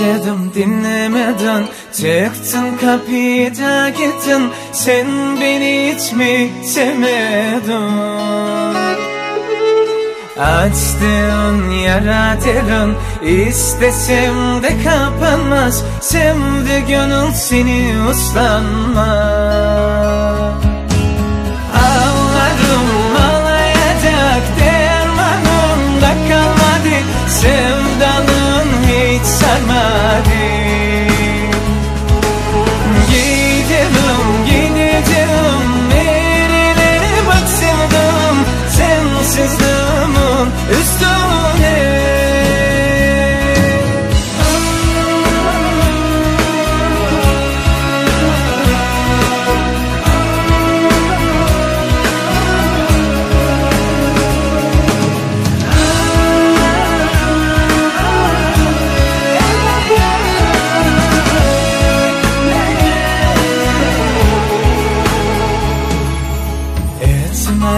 dedim dinlemeden Çıktın kapıda gittin. Sen beni hiç mi sevmedin? Açtığın yara derin İstesem de kapanmaz. Sevdi gönül seni uslanmaz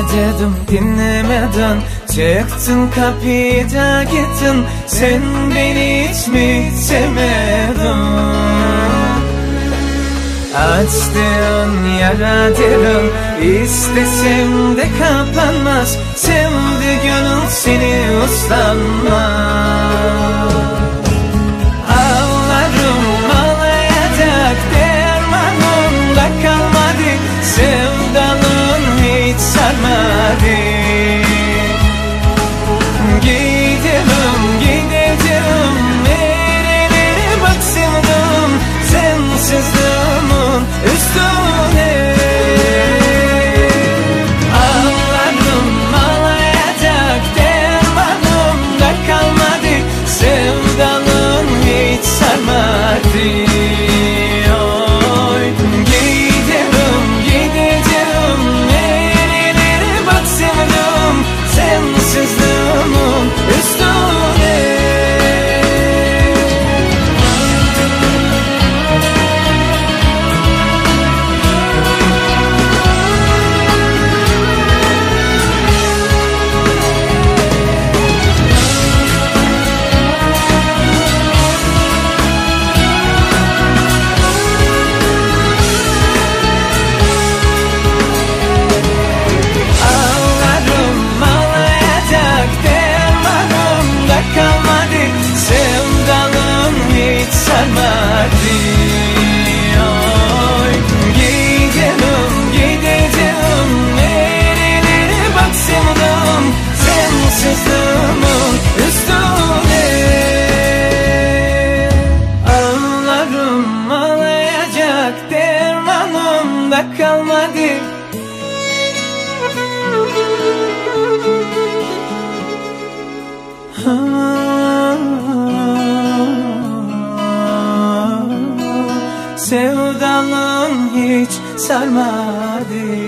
dedim dinlemeden Çıktın kapıda gittin. Sen beni hiç mi sevmedin? Açtığın yara derin İstesem de kapanmaz. Sevdi gönül seni uslanmaz da kalmadı. Sevdalım hiç sarmadı